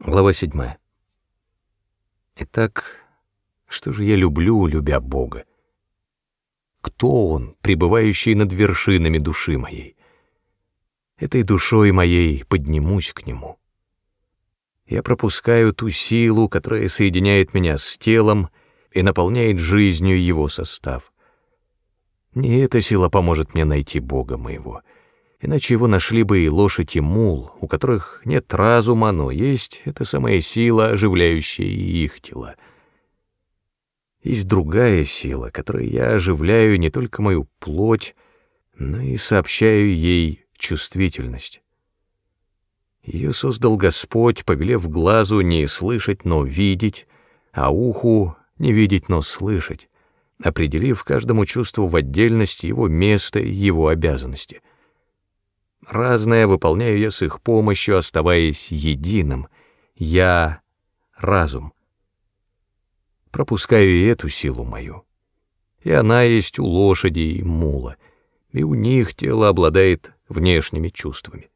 Глава 7. Итак, что же я люблю, любя Бога? Кто Он, пребывающий над вершинами души моей? Этой душой моей поднимусь к Нему. Я пропускаю ту силу, которая соединяет меня с телом и наполняет жизнью его состав. Не эта сила поможет мне найти Бога моего — иначе его нашли бы и лошадь, и мул, у которых нет разума, но есть эта самая сила, оживляющая их тела. Есть другая сила, которой я оживляю не только мою плоть, но и сообщаю ей чувствительность. Ее создал Господь, повелев глазу не слышать, но видеть, а уху не видеть, но слышать, определив каждому чувству в отдельности его место и его обязанности — Разное выполняю я с их помощью, оставаясь единым. Я — разум. Пропускаю и эту силу мою. И она есть у лошади и мула, и у них тело обладает внешними чувствами.